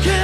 can